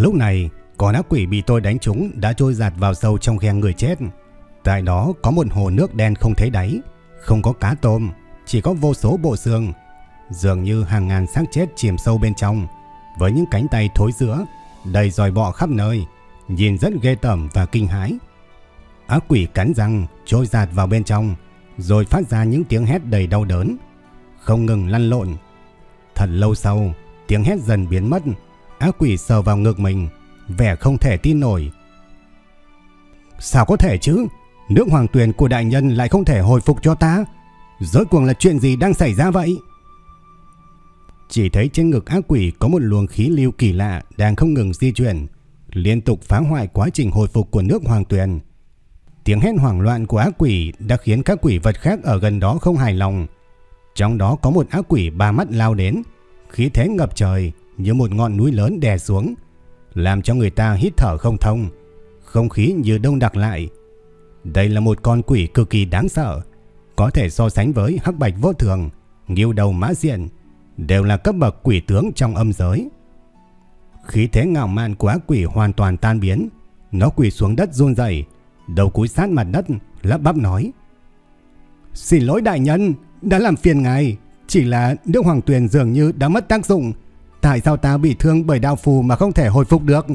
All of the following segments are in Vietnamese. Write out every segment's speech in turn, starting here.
Lúc này, con ác quỷ bị tôi đánh trúng đã trôi giạt vào sâu trong khe người chết. Tại đó có một hồ nước đen không thấy đáy, không có cá tôm, chỉ có vô số bộ xương. Dường như hàng ngàn xác chết chìm sâu bên trong, với những cánh tay thối giữa, đầy dòi bọ khắp nơi, nhìn rất ghê tởm và kinh hãi. Ác quỷ cắn răng, trôi giạt vào bên trong, rồi phát ra những tiếng hét đầy đau đớn, không ngừng lăn lộn. Thật lâu sau, tiếng hét dần biến mất, Ác quỷ sờ vào ngực mình, vẻ không thể tin nổi. Sao có thể chứ? Nước hoàng tuyền của đại nhân lại không thể hồi phục cho ta? Rốt cuộc là chuyện gì đang xảy ra vậy? Chỉ thấy trên ngực ác quỷ có một luồng khí lưu kỳ lạ đang không ngừng di chuyển, liên tục phá hoại quá trình hồi phục của nước hoàng tuyền. Tiếng hét hoảng loạn của ác quỷ đã khiến các quỷ vật khác ở gần đó không hài lòng. Trong đó có một ác quỷ ba mắt lao đến, khí thế ngập trời, như một ngọn núi lớn đè xuống, làm cho người ta hít thở không thông, không khí như đông đặc lại. Đây là một con quỷ cực kỳ đáng sợ, có thể so sánh với hắc bạch vô thường, nghiêu đầu mã diện, đều là cấp bậc quỷ tướng trong âm giới. Khí thế ngạo mạn của quỷ hoàn toàn tan biến, nó quỳ xuống đất run rẩy, đầu cúi sát mặt đất, lắp bắp nói: "Xin lỗi đại nhân, đã làm phiền ngài, chỉ là nước hoàng tuyền dường như đã mất tác dụng." Tại sao ta bị thương bởi đạo phù mà không thể hồi phục được?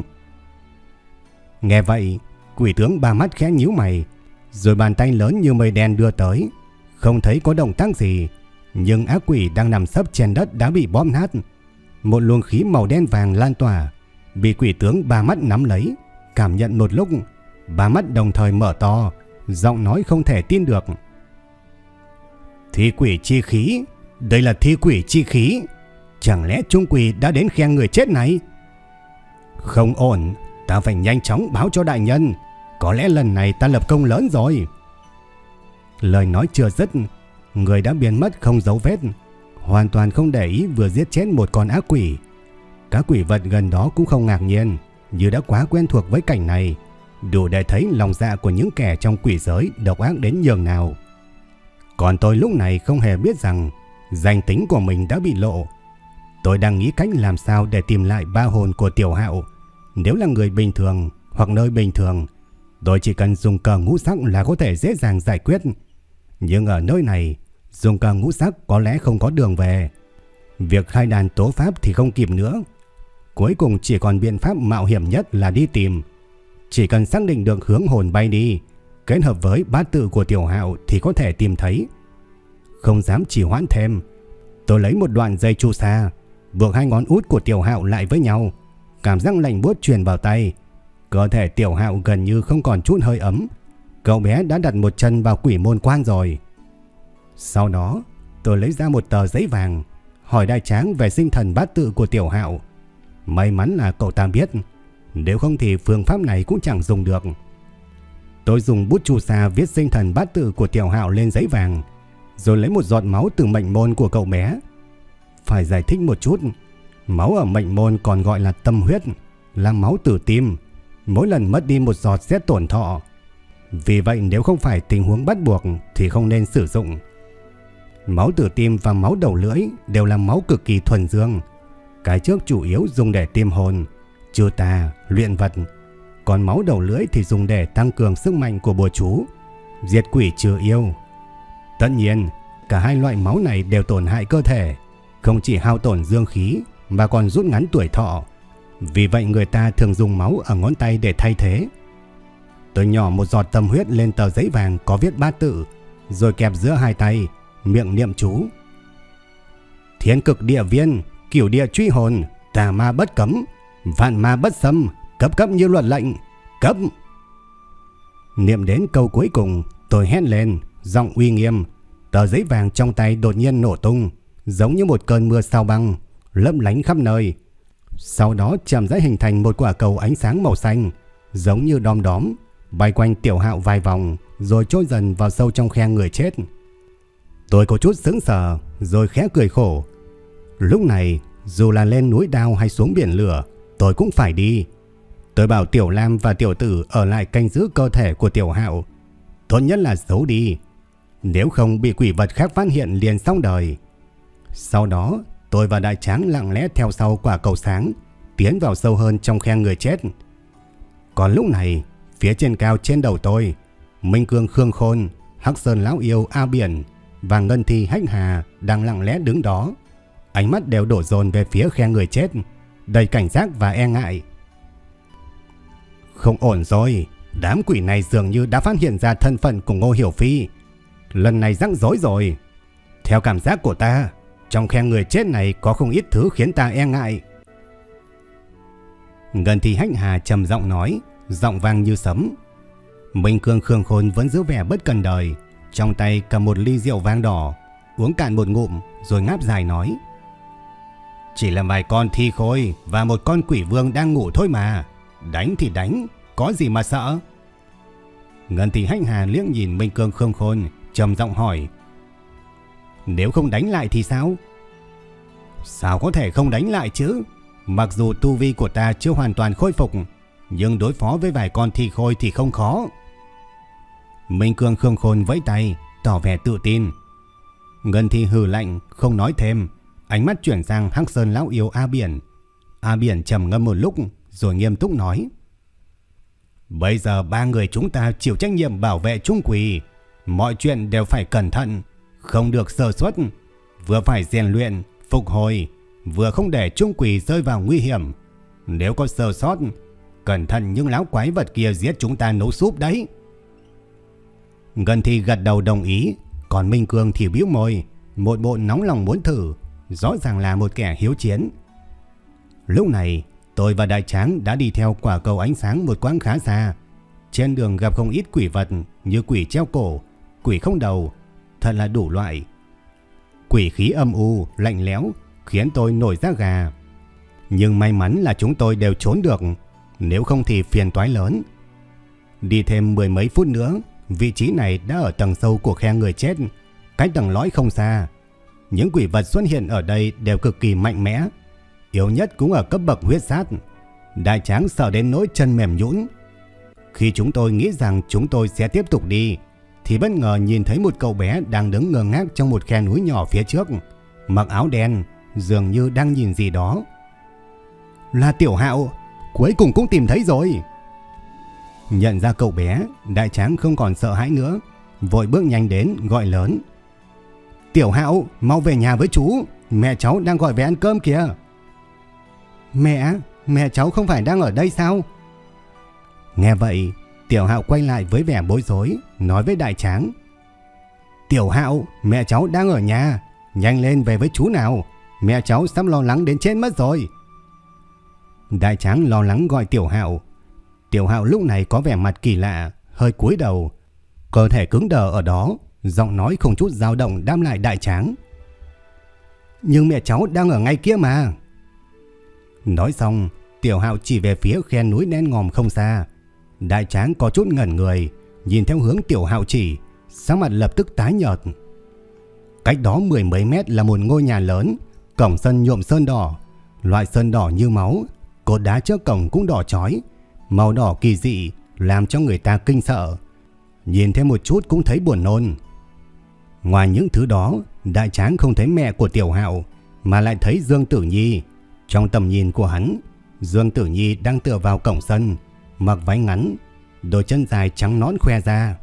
Nghe vậy, quỷ tướng ba mắt khẽ nhíu mày, rồi bàn tay lớn như mây đen đưa tới. Không thấy có động tác gì, nhưng ác quỷ đang nằm sấp trên đất đã bị bóp nát. Một luồng khí màu đen vàng lan tỏa, bị quỷ tướng ba mắt nắm lấy, cảm nhận một lúc, ba mắt đồng thời mở to, giọng nói không thể tin được. Thi quỷ chi khí, đây là thi quỷ chi khí. Chẳng lẽ Trung Quỳ đã đến khen người chết này? Không ổn, ta phải nhanh chóng báo cho đại nhân. Có lẽ lần này ta lập công lớn rồi. Lời nói chưa dứt, người đã biến mất không dấu vết. Hoàn toàn không để ý vừa giết chết một con ác quỷ. Các quỷ vật gần đó cũng không ngạc nhiên, như đã quá quen thuộc với cảnh này. Đủ để thấy lòng dạ của những kẻ trong quỷ giới độc ác đến nhường nào. Còn tôi lúc này không hề biết rằng danh tính của mình đã bị lộ. Tôi đang nghĩ cách làm sao để tìm lại ba hồn của tiểu hạo. Nếu là người bình thường hoặc nơi bình thường, tôi chỉ cần dùng cờ ngũ sắc là có thể dễ dàng giải quyết. Nhưng ở nơi này, dùng cờ ngũ sắc có lẽ không có đường về. Việc khai đàn tố pháp thì không kịp nữa. Cuối cùng chỉ còn biện pháp mạo hiểm nhất là đi tìm. Chỉ cần xác định được hướng hồn bay đi, kết hợp với bát tự của tiểu hạo thì có thể tìm thấy. Không dám chỉ hoãn thêm, tôi lấy một đoạn dây chu sa, buộc hai ngón út của tiểu hạo lại với nhau. Cảm giác lạnh buốt truyền vào tay. Cơ thể tiểu hạo gần như không còn chút hơi ấm. Cậu bé đã đặt một chân vào quỷ môn quan rồi. Sau đó, tôi lấy ra một tờ giấy vàng, hỏi đại tráng về sinh thần bát tự của tiểu hạo. May mắn là cậu ta biết, nếu không thì phương pháp này cũng chẳng dùng được. Tôi dùng bút chu sa viết sinh thần bát tự của tiểu hạo lên giấy vàng, rồi lấy một giọt máu từ mệnh môn của cậu bé, phải giải thích một chút. Máu ở mệnh môn còn gọi là tâm huyết, là máu tử tim. Mỗi lần mất đi một giọt sẽ tổn thọ. Vì vậy nếu không phải tình huống bắt buộc thì không nên sử dụng. Máu tử tim và máu đầu lưỡi đều là máu cực kỳ thuần dương. Cái trước chủ yếu dùng để tiêm hồn, trừ tà, luyện vật. Còn máu đầu lưỡi thì dùng để tăng cường sức mạnh của bùa chú, diệt quỷ trừ yêu. Tất nhiên, cả hai loại máu này đều tổn hại cơ thể không chỉ hao tổn dương khí mà còn rút ngắn tuổi thọ. Vì vậy người ta thường dùng máu ở ngón tay để thay thế. Tôi nhỏ một giọt tâm huyết lên tờ giấy vàng có viết ba tự, rồi kẹp giữa hai tay, miệng niệm chú. Thiên cực địa viên, cửu địa truy hồn, tà ma bất cấm, vạn ma bất xâm, cấp cấp như luật lệnh, cấp. Niệm đến câu cuối cùng, tôi hét lên, giọng uy nghiêm, tờ giấy vàng trong tay đột nhiên nổ tung, giống như một cơn mưa sao băng, lấp lánh khắp nơi. Sau đó chậm rãi hình thành một quả cầu ánh sáng màu xanh, giống như đom đóm, bay quanh tiểu hạo vài vòng, rồi trôi dần vào sâu trong khe người chết. Tôi có chút sững sờ, rồi khẽ cười khổ. Lúc này, dù là lên núi đao hay xuống biển lửa, tôi cũng phải đi. Tôi bảo Tiểu Lam và Tiểu Tử ở lại canh giữ cơ thể của Tiểu Hạo. Tốt nhất là giấu đi. Nếu không bị quỷ vật khác phát hiện liền xong đời. Sau đó, tôi và Đại Tráng lặng lẽ theo sau quả cầu sáng, tiến vào sâu hơn trong khe người chết. Còn lúc này, phía trên cao trên đầu tôi, Minh Cương Khương Khôn, Hắc Sơn Lão Yêu A Biển và Ngân Thi Hách Hà đang lặng lẽ đứng đó. Ánh mắt đều đổ dồn về phía khe người chết, đầy cảnh giác và e ngại. Không ổn rồi, đám quỷ này dường như đã phát hiện ra thân phận của Ngô Hiểu Phi. Lần này rắc rối rồi. Theo cảm giác của ta, trong khe người chết này có không ít thứ khiến ta e ngại. Ngân thì Hách Hà trầm giọng nói, giọng vang như sấm. Minh Cương Khương Khôn vẫn giữ vẻ bất cần đời, trong tay cầm một ly rượu vang đỏ, uống cạn một ngụm rồi ngáp dài nói. Chỉ là vài con thi khôi và một con quỷ vương đang ngủ thôi mà. Đánh thì đánh, có gì mà sợ? Ngân Thị Hách Hà liếc nhìn Minh Cương Khương Khôn, trầm giọng hỏi. Nếu không đánh lại thì sao? Sao có thể không đánh lại chứ? Mặc dù tu vi của ta chưa hoàn toàn khôi phục, nhưng đối phó với vài con thi khôi thì không khó. Minh Cương Khương Khôn vẫy tay, tỏ vẻ tự tin. Ngân Thi hừ lạnh, không nói thêm, ánh mắt chuyển sang Hắc Sơn lão yêu A Biển. A Biển trầm ngâm một lúc, rồi nghiêm túc nói. Bây giờ ba người chúng ta chịu trách nhiệm bảo vệ Trung Quỳ. Mọi chuyện đều phải cẩn thận, không được sơ suất, vừa phải rèn luyện, phục hồi, vừa không để Trung quỷ rơi vào nguy hiểm. Nếu có sơ sót, cẩn thận những lão quái vật kia giết chúng ta nấu súp đấy. Ngân thì gật đầu đồng ý, còn Minh Cương thì bĩu môi, một bộ nóng lòng muốn thử, rõ ràng là một kẻ hiếu chiến. Lúc này, tôi và Đại Tráng đã đi theo quả cầu ánh sáng một quãng khá xa. Trên đường gặp không ít quỷ vật như quỷ treo cổ, quỷ không đầu, thật là đủ loại. Quỷ khí âm u, lạnh lẽo, khiến tôi nổi da gà. Nhưng may mắn là chúng tôi đều trốn được, nếu không thì phiền toái lớn. Đi thêm mười mấy phút nữa, vị trí này đã ở tầng sâu của khe người chết, cách tầng lõi không xa. Những quỷ vật xuất hiện ở đây đều cực kỳ mạnh mẽ, yếu nhất cũng ở cấp bậc huyết sát. Đại tráng sợ đến nỗi chân mềm nhũn. Khi chúng tôi nghĩ rằng chúng tôi sẽ tiếp tục đi, thì bất ngờ nhìn thấy một cậu bé đang đứng ngơ ngác trong một khe núi nhỏ phía trước, mặc áo đen, dường như đang nhìn gì đó. Là Tiểu Hạo, cuối cùng cũng tìm thấy rồi. Nhận ra cậu bé, đại tráng không còn sợ hãi nữa, vội bước nhanh đến gọi lớn. Tiểu Hạo, mau về nhà với chú, mẹ cháu đang gọi về ăn cơm kìa. Mẹ, mẹ cháu không phải đang ở đây sao? Nghe vậy, Tiểu Hạo quay lại với vẻ bối rối, nói với đại tráng. Tiểu Hạo, mẹ cháu đang ở nhà, nhanh lên về với chú nào, mẹ cháu sắp lo lắng đến chết mất rồi. Đại tráng lo lắng gọi Tiểu Hạo. Tiểu Hạo lúc này có vẻ mặt kỳ lạ, hơi cúi đầu, cơ thể cứng đờ ở đó, giọng nói không chút dao động đam lại đại tráng. Nhưng mẹ cháu đang ở ngay kia mà. Nói xong, Tiểu Hạo chỉ về phía khe núi đen ngòm không xa. Đại tráng có chút ngẩn người, nhìn theo hướng Tiểu Hạo chỉ, sáng mặt lập tức tái nhợt. Cách đó mười mấy mét là một ngôi nhà lớn, cổng sân nhuộm sơn đỏ, loại sơn đỏ như máu, cột đá trước cổng cũng đỏ chói, màu đỏ kỳ dị làm cho người ta kinh sợ. Nhìn thêm một chút cũng thấy buồn nôn. Ngoài những thứ đó, đại tráng không thấy mẹ của Tiểu Hạo, mà lại thấy Dương Tử Nhi. Trong tầm nhìn của hắn, Dương Tử Nhi đang tựa vào cổng sân, mặc váy ngắn, đôi chân dài trắng nõn khoe ra.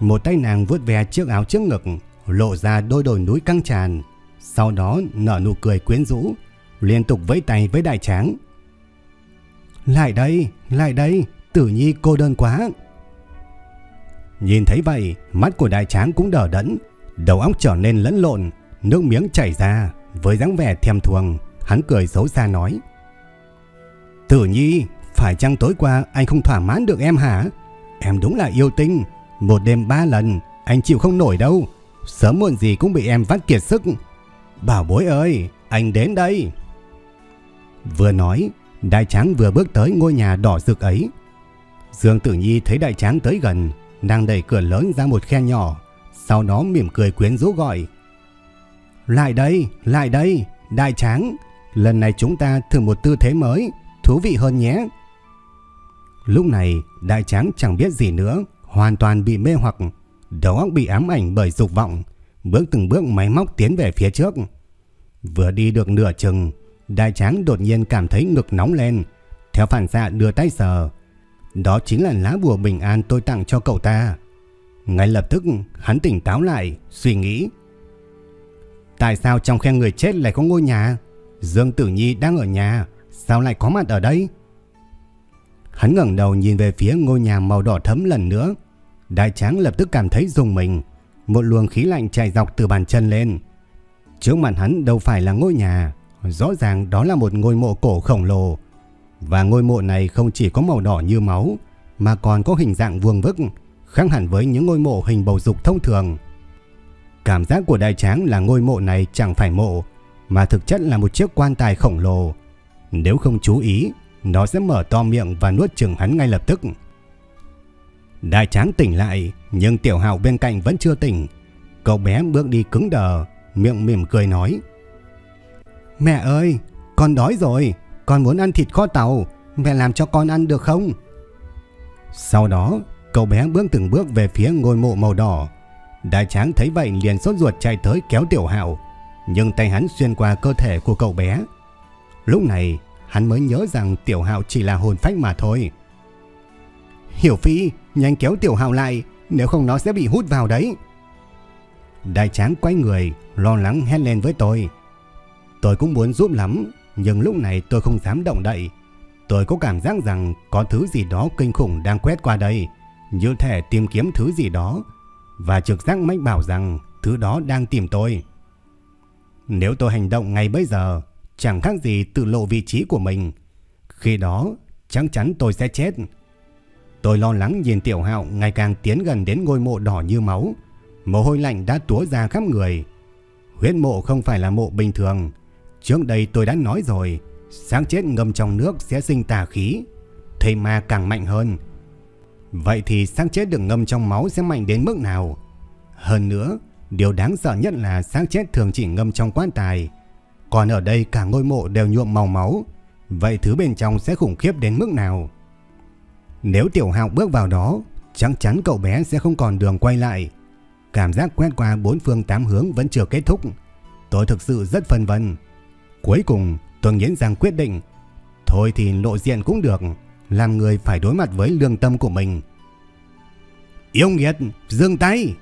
Một tay nàng vuốt ve chiếc áo trước ngực, lộ ra đôi đồi núi căng tràn, sau đó nở nụ cười quyến rũ, liên tục vẫy tay với đại tráng. Lại đây, lại đây, Tử Nhi cô đơn quá. Nhìn thấy vậy, mắt của đại tráng cũng đỏ đẫn, đầu óc trở nên lẫn lộn, nước miếng chảy ra, Với dáng vẻ thèm thuồng, hắn cười xấu xa nói. Tử nhi, phải chăng tối qua anh không thỏa mãn được em hả? Em đúng là yêu tinh. Một đêm ba lần, anh chịu không nổi đâu. Sớm muộn gì cũng bị em vắt kiệt sức. Bảo bối ơi, anh đến đây. Vừa nói, đại tráng vừa bước tới ngôi nhà đỏ rực ấy. Dương Tử Nhi thấy đại tráng tới gần, nàng đẩy cửa lớn ra một khe nhỏ, sau đó mỉm cười quyến rũ gọi. Lại đây, lại đây, đại tráng, lần này chúng ta thử một tư thế mới, thú vị hơn nhé. Lúc này, đại tráng chẳng biết gì nữa, hoàn toàn bị mê hoặc, đầu óc bị ám ảnh bởi dục vọng, bước từng bước máy móc tiến về phía trước. Vừa đi được nửa chừng, đại tráng đột nhiên cảm thấy ngực nóng lên, theo phản xạ đưa tay sờ. Đó chính là lá bùa bình an tôi tặng cho cậu ta. Ngay lập tức, hắn tỉnh táo lại, suy nghĩ. Tại sao trong khe người chết lại có ngôi nhà? Dương Tử Nhi đang ở nhà, sao lại có mặt ở đây? Hắn ngẩng đầu nhìn về phía ngôi nhà màu đỏ thấm lần nữa. Đại tráng lập tức cảm thấy rùng mình. Một luồng khí lạnh chạy dọc từ bàn chân lên. Trước mặt hắn đâu phải là ngôi nhà. Rõ ràng đó là một ngôi mộ cổ khổng lồ. Và ngôi mộ này không chỉ có màu đỏ như máu, mà còn có hình dạng vuông vức, khác hẳn với những ngôi mộ hình bầu dục thông thường. Cảm giác của đại tráng là ngôi mộ này chẳng phải mộ, mà thực chất là một chiếc quan tài khổng lồ. Nếu không chú ý, nó sẽ mở to miệng và nuốt chừng hắn ngay lập tức. Đại tráng tỉnh lại, nhưng tiểu hạo bên cạnh vẫn chưa tỉnh. Cậu bé bước đi cứng đờ, miệng mỉm cười nói. Mẹ ơi, con đói rồi, con muốn ăn thịt kho tàu, mẹ làm cho con ăn được không? Sau đó, cậu bé bước từng bước về phía ngôi mộ màu đỏ. Đại tráng thấy vậy liền sốt ruột chạy tới kéo tiểu hạo, nhưng tay hắn xuyên qua cơ thể của cậu bé. Lúc này, hắn mới nhớ rằng tiểu hạo chỉ là hồn phách mà thôi. Hiểu Phi, nhanh kéo tiểu hạo lại, nếu không nó sẽ bị hút vào đấy. Đại tráng quay người, lo lắng hét lên với tôi. Tôi cũng muốn giúp lắm, nhưng lúc này tôi không dám động đậy. Tôi có cảm giác rằng có thứ gì đó kinh khủng đang quét qua đây, như thể tìm kiếm thứ gì đó. Và trực giác mách bảo rằng thứ đó đang tìm tôi. Nếu tôi hành động ngay bây giờ, chẳng khác gì tự lộ vị trí của mình. Khi đó, chắc chắn tôi sẽ chết. Tôi lo lắng nhìn tiểu hạo ngày càng tiến gần đến ngôi mộ đỏ như máu. Mồ hôi lạnh đã túa ra khắp người. Huyết mộ không phải là mộ bình thường. Trước đây tôi đã nói rồi, sáng chết ngâm trong nước sẽ sinh tà khí. Thầy ma càng mạnh hơn. Vậy thì sáng chết được ngâm trong máu sẽ mạnh đến mức nào? Hơn nữa, điều đáng sợ nhất là sáng chết thường chỉ ngâm trong quan tài. Còn ở đây cả ngôi mộ đều nhuộm màu máu. Vậy thứ bên trong sẽ khủng khiếp đến mức nào? Nếu tiểu hạo bước vào đó, chắc chắn cậu bé sẽ không còn đường quay lại. Cảm giác quét qua bốn phương tám hướng vẫn chưa kết thúc. Tôi thực sự rất phân vân. Cuối cùng, tôi nghiến rằng quyết định. Thôi thì lộ diện cũng được. Làm người phải đối mặt với lương tâm của mình. Yêu nghiệt, dừng tay!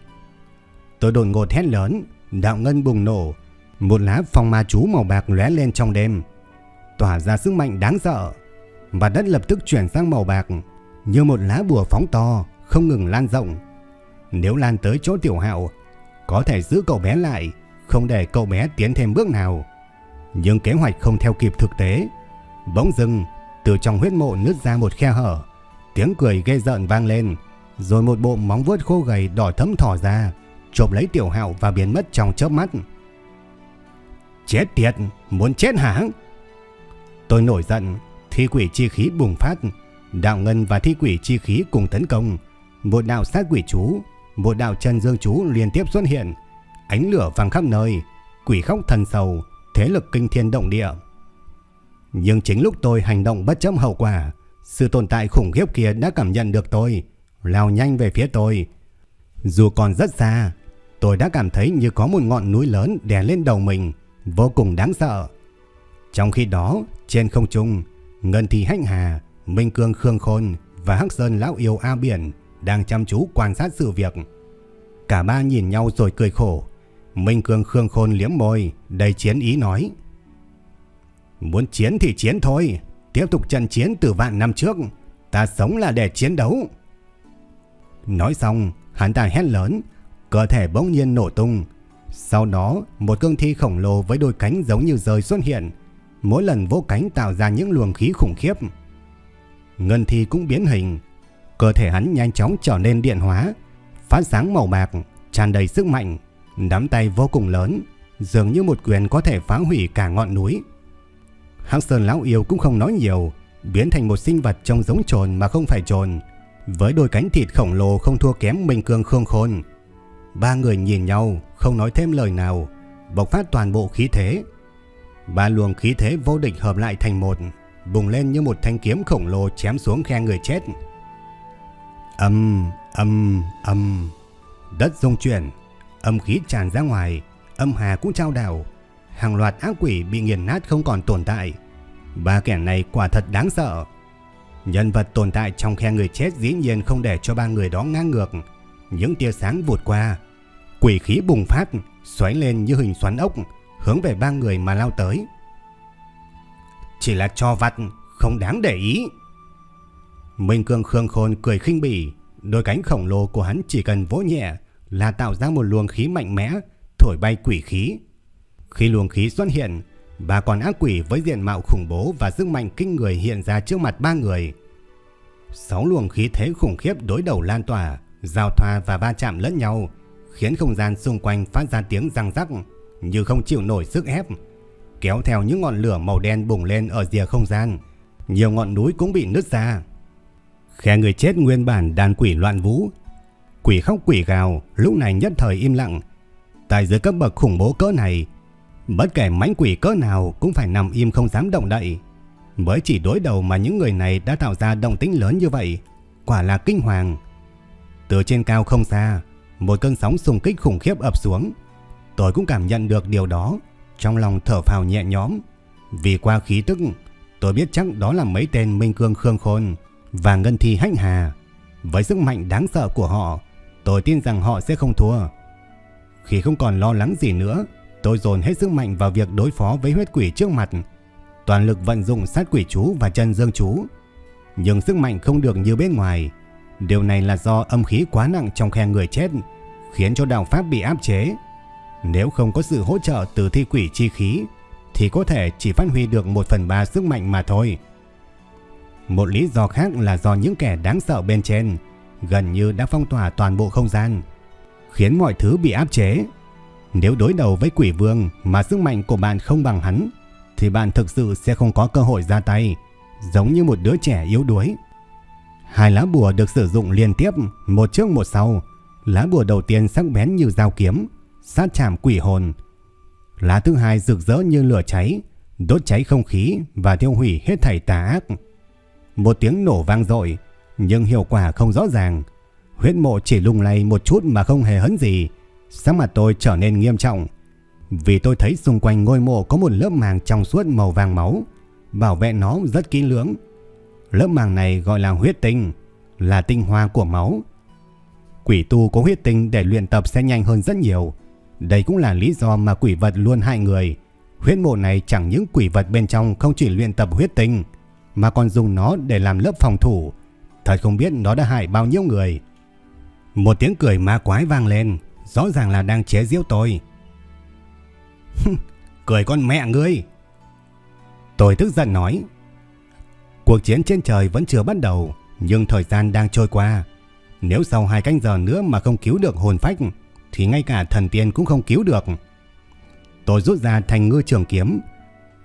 Tôi đột ngột hét lớn, đạo ngân bùng nổ. Một lá phong ma chú màu bạc lóe lên trong đêm. Tỏa ra sức mạnh đáng sợ. Và đất lập tức chuyển sang màu bạc. Như một lá bùa phóng to, không ngừng lan rộng. Nếu lan tới chỗ tiểu hạo, có thể giữ cậu bé lại, không để cậu bé tiến thêm bước nào. Nhưng kế hoạch không theo kịp thực tế. Bỗng dưng, từ trong huyết mộ nứt ra một khe hở. Tiếng cười ghê rợn vang lên, rồi một bộ móng vuốt khô gầy đỏ thấm thỏ ra, chộp lấy tiểu hạo và biến mất trong chớp mắt. Chết tiệt, muốn chết hả? Tôi nổi giận, thi quỷ chi khí bùng phát, đạo ngân và thi quỷ chi khí cùng tấn công. Một đạo sát quỷ chú, một đạo chân dương chú liên tiếp xuất hiện, ánh lửa vàng khắp nơi, quỷ khóc thần sầu, thế lực kinh thiên động địa. Nhưng chính lúc tôi hành động bất chấp hậu quả, sự tồn tại khủng khiếp kia đã cảm nhận được tôi, lao nhanh về phía tôi. Dù còn rất xa, tôi đã cảm thấy như có một ngọn núi lớn đè lên đầu mình, vô cùng đáng sợ. Trong khi đó, trên không trung, Ngân Thị Hạnh Hà, Minh Cương Khương Khôn và Hắc Sơn Lão Yêu A Biển đang chăm chú quan sát sự việc. Cả ba nhìn nhau rồi cười khổ. Minh Cương Khương Khôn liếm môi, đầy chiến ý nói. Muốn chiến thì chiến thôi, tiếp tục trận chiến từ vạn năm trước, ta sống là để chiến đấu. Nói xong, hắn ta hét lớn, cơ thể bỗng nhiên nổ tung. Sau đó, một cương thi khổng lồ với đôi cánh giống như rời xuất hiện, mỗi lần vỗ cánh tạo ra những luồng khí khủng khiếp. Ngân thi cũng biến hình, cơ thể hắn nhanh chóng trở nên điện hóa, phát sáng màu bạc, tràn đầy sức mạnh, nắm tay vô cùng lớn, dường như một quyền có thể phá hủy cả ngọn núi. Hắc Sơn lão yêu cũng không nói nhiều, biến thành một sinh vật trông giống trồn mà không phải trồn, với đôi cánh thịt khổng lồ không thua kém Minh Cương Khương Khôn. Ba người nhìn nhau, không nói thêm lời nào, bộc phát toàn bộ khí thế. Ba luồng khí thế vô địch hợp lại thành một, bùng lên như một thanh kiếm khổng lồ chém xuống khe người chết. Âm, âm, âm, đất rung chuyển, âm khí tràn ra ngoài, âm hà cũng trao đảo. Hàng loạt ác quỷ bị nghiền nát không còn tồn tại. Ba kẻ này quả thật đáng sợ. Nhân vật tồn tại trong khe người chết dĩ nhiên không để cho ba người đó ngang ngược. Những tia sáng vụt qua. Quỷ khí bùng phát, xoáy lên như hình xoắn ốc, hướng về ba người mà lao tới. Chỉ là cho vặt, không đáng để ý. Minh Cương Khương Khôn cười khinh bỉ, đôi cánh khổng lồ của hắn chỉ cần vỗ nhẹ là tạo ra một luồng khí mạnh mẽ, thổi bay quỷ khí. Khi luồng khí xuất hiện, ba con ác quỷ với diện mạo khủng bố và sức mạnh kinh người hiện ra trước mặt ba người. Sáu luồng khí thế khủng khiếp đối đầu lan tỏa, giao thoa và va chạm lẫn nhau, khiến không gian xung quanh phát ra tiếng răng rắc như không chịu nổi sức ép. Kéo theo những ngọn lửa màu đen bùng lên ở rìa không gian, nhiều ngọn núi cũng bị nứt ra. Khe người chết nguyên bản đàn quỷ loạn vũ, quỷ khóc quỷ gào, lúc này nhất thời im lặng. Tại dưới cấp bậc khủng bố cỡ này, Bất kể mãnh quỷ cỡ nào cũng phải nằm im không dám động đậy. Mới chỉ đối đầu mà những người này đã tạo ra động tĩnh lớn như vậy, quả là kinh hoàng. Từ trên cao không xa, một cơn sóng xung kích khủng khiếp ập xuống. Tôi cũng cảm nhận được điều đó, trong lòng thở phào nhẹ nhõm. Vì qua khí tức, tôi biết chắc đó là mấy tên Minh Cương Khương Khôn và Ngân Thi Hách Hà. Với sức mạnh đáng sợ của họ, tôi tin rằng họ sẽ không thua. Khi không còn lo lắng gì nữa, Tôi dồn hết sức mạnh vào việc đối phó với huyết quỷ trước mặt, toàn lực vận dụng sát quỷ chú và chân dương chú. Nhưng sức mạnh không được như bên ngoài. Điều này là do âm khí quá nặng trong khe người chết, khiến cho đạo pháp bị áp chế. Nếu không có sự hỗ trợ từ thi quỷ chi khí, thì có thể chỉ phát huy được 1 phần 3 sức mạnh mà thôi. Một lý do khác là do những kẻ đáng sợ bên trên gần như đã phong tỏa toàn bộ không gian, khiến mọi thứ bị áp chế. Nếu đối đầu với quỷ vương mà sức mạnh của bạn không bằng hắn, thì bạn thực sự sẽ không có cơ hội ra tay, giống như một đứa trẻ yếu đuối. Hai lá bùa được sử dụng liên tiếp, một trước một sau. Lá bùa đầu tiên sắc bén như dao kiếm, sát chạm quỷ hồn. Lá thứ hai rực rỡ như lửa cháy, đốt cháy không khí và tiêu hủy hết thảy tà ác. Một tiếng nổ vang dội, nhưng hiệu quả không rõ ràng. Huyết mộ chỉ lung lay một chút mà không hề hấn gì, Sắc mặt tôi trở nên nghiêm trọng vì tôi thấy xung quanh ngôi mộ có một lớp màng trong suốt màu vàng máu, bảo vệ nó rất kỹ lưỡng. Lớp màng này gọi là huyết tinh, là tinh hoa của máu. Quỷ tu có huyết tinh để luyện tập sẽ nhanh hơn rất nhiều. Đây cũng là lý do mà quỷ vật luôn hại người. Huyết mộ này chẳng những quỷ vật bên trong không chỉ luyện tập huyết tinh, mà còn dùng nó để làm lớp phòng thủ. Thật không biết nó đã hại bao nhiêu người. Một tiếng cười ma quái vang lên, Rõ ràng là đang chế giễu tôi Cười con mẹ ngươi Tôi tức giận nói Cuộc chiến trên trời vẫn chưa bắt đầu Nhưng thời gian đang trôi qua Nếu sau hai canh giờ nữa mà không cứu được hồn phách Thì ngay cả thần tiên cũng không cứu được Tôi rút ra thành ngư trường kiếm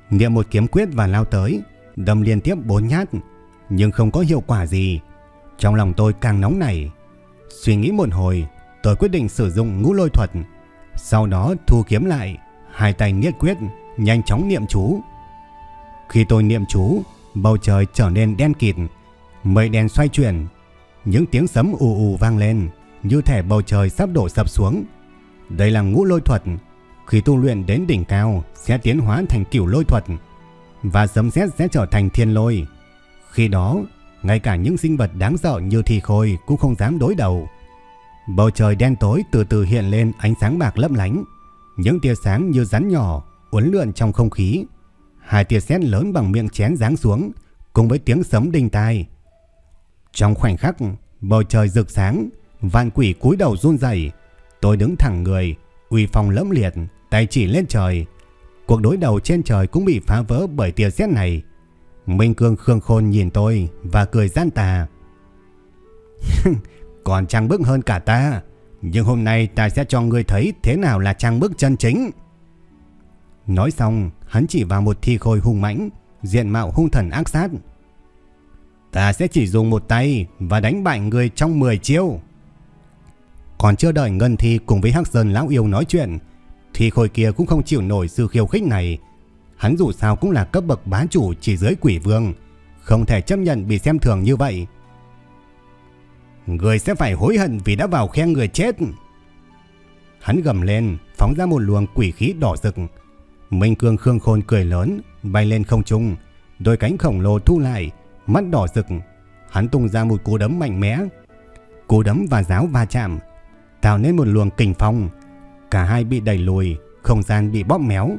Niệm một kiếm quyết và lao tới Đâm liên tiếp bốn nhát Nhưng không có hiệu quả gì Trong lòng tôi càng nóng nảy Suy nghĩ một hồi tôi quyết định sử dụng ngũ lôi thuật. Sau đó thu kiếm lại, hai tay niết quyết, nhanh chóng niệm chú. Khi tôi niệm chú, bầu trời trở nên đen kịt, mây đen xoay chuyển, những tiếng sấm ù ù vang lên, như thể bầu trời sắp đổ sập xuống. Đây là ngũ lôi thuật, khi tu luyện đến đỉnh cao sẽ tiến hóa thành cửu lôi thuật và sấm sét sẽ trở thành thiên lôi. Khi đó, ngay cả những sinh vật đáng sợ như thi khôi cũng không dám đối đầu. Bầu trời đen tối từ từ hiện lên ánh sáng bạc lấp lánh. Những tia sáng như rắn nhỏ uốn lượn trong không khí. Hai tia sét lớn bằng miệng chén giáng xuống cùng với tiếng sấm đinh tai. Trong khoảnh khắc, bầu trời rực sáng, vạn quỷ cúi đầu run rẩy. Tôi đứng thẳng người, uy phong lẫm liệt, tay chỉ lên trời. Cuộc đối đầu trên trời cũng bị phá vỡ bởi tia sét này. Minh Cương Khương Khôn nhìn tôi và cười gian tà. Còn trang bức hơn cả ta, nhưng hôm nay ta sẽ cho ngươi thấy thế nào là trang bức chân chính. Nói xong, hắn chỉ vào một thi khôi hung mãnh, diện mạo hung thần ác sát. Ta sẽ chỉ dùng một tay và đánh bại người trong 10 chiêu. Còn chưa đợi Ngân Thi cùng với Hắc Sơn Lão Yêu nói chuyện, thì khôi kia cũng không chịu nổi sự khiêu khích này. Hắn dù sao cũng là cấp bậc bá chủ chỉ dưới quỷ vương, không thể chấp nhận bị xem thường như vậy. Người sẽ phải hối hận vì đã vào khen người chết. Hắn gầm lên, phóng ra một luồng quỷ khí đỏ rực. Minh Cương Khương Khôn cười lớn, bay lên không trung, đôi cánh khổng lồ thu lại, mắt đỏ rực. Hắn tung ra một cú đấm mạnh mẽ. Cú đấm và giáo va chạm, tạo nên một luồng kình phong. Cả hai bị đẩy lùi, không gian bị bóp méo.